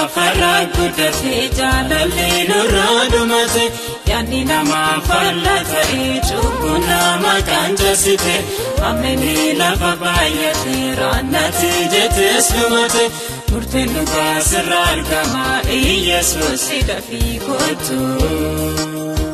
lafarraa guddatee jaalallee nurraa dhumate yaadni namaa faallaa ta'ee cubbuu nama qaanjasite ammeni lafa baay'ate raannatti jettees dhumate murteen dhugaa sirraa argama iyyesuus dafii kottu. Seetanni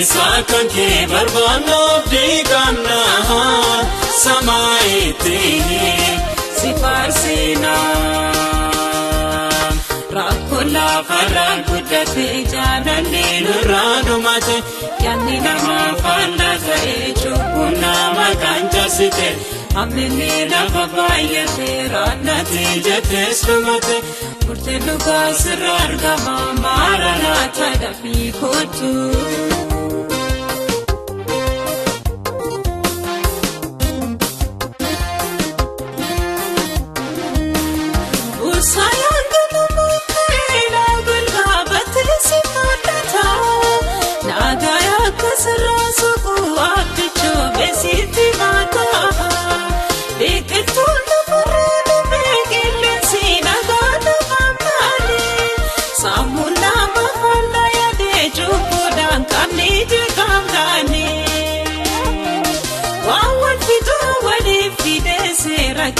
Bilisa kan kee barbaannu abdii qabna samaayitti si faarsina. Rakkoo lafarraa guddatee jaalallee nurraa dhumate yaadni namaa faallaa ta'ee cubbuu nama qaanjasite ammini lafa baay'ate raannatti jettees dhumate murteen dhugaa sirraa argama maara laata dafii kottu. Ursayaan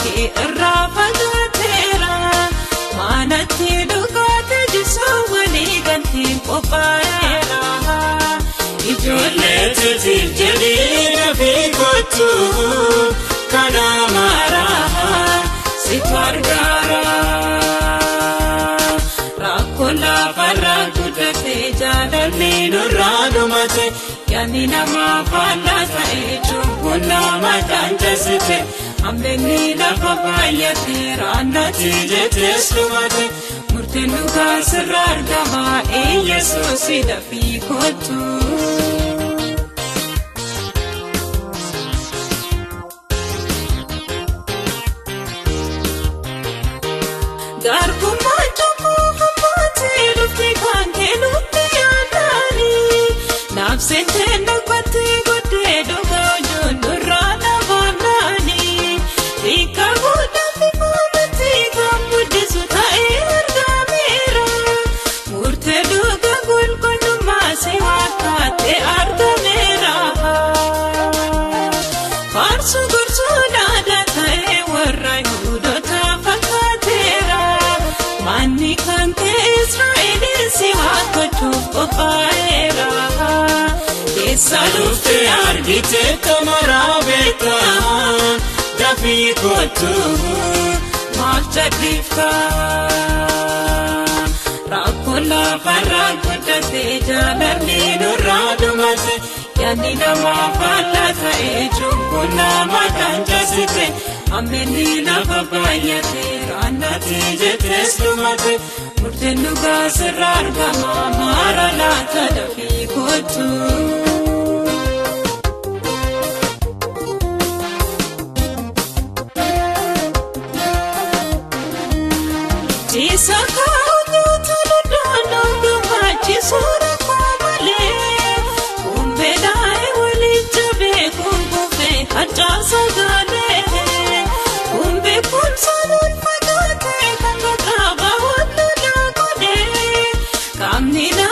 kee irraa fagaateera. Maanatti dhugaate jisoo walii galtiin qophaa'eera. Ijoollee titiif jedhii dafii kottu kana maaraa situ argaara. Rakkoo lafarraa guddatee jaalallee nurraa dhumate yaadni namaa faallaa ta'ee cubbuun nama qaanjasite ammeenni lafa baay'ate raannatti jettees dhumate murteen dhugaa sirraa argama iyyesuus dafii kottu. Garbummaa Naafseentee dhagbattee godhee dhugaa ijoollee dhabaanaani. Hiika guddaa fi guddisu ta'ee argameera. Murtee dhugaa qulqullummaa si wakkaattee argameera. Faarsu gorsuu aadaa ta'ee warra Yihuudoota fakkaateera. Manni kan kee Israa'elis si waaqachuuf qophaa'eera. Dhuftee argite kamaraa beektaa dafii kottu maal jadhiiftaa? Rakkoo lafarraa guddatee jaalallee nurraa dhumate yaadni namaa faallaa ta'ee cubbuu nama qaanjasite ammeenni lafa baay'ate raannatti jettees dhumate murteen dhugaa sirraa argama maara laata dafii kottu. Tiisa kaa'u nyaata danda'an gammachiisuu rakkoo malee. Kumbee daa'ee waliin jabee kunkuufee harcaasa galee. Kumbee kun sanuun fagaatee kan qaqqaba wallolaa godhee. Qaamni nama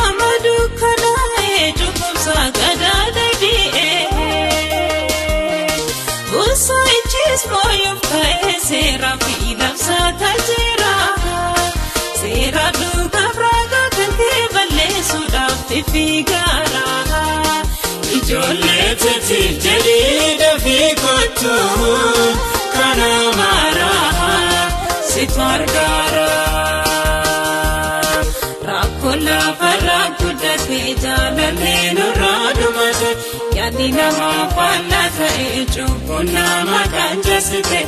Siif jedhii dafii kottuu kan amaaraa situ argaara. Rakkoo lafarraa guddatee jaalallee nurraa dhumate yaadni namaa faallaa ta'e cubbuun nama kan jasite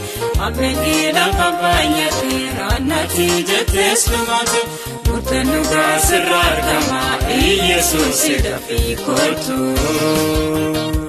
abbeetii lafa baay'atee raannatii jettees dhumate murtannoo gaasirraa argama iyyesuusi dafii kottuu.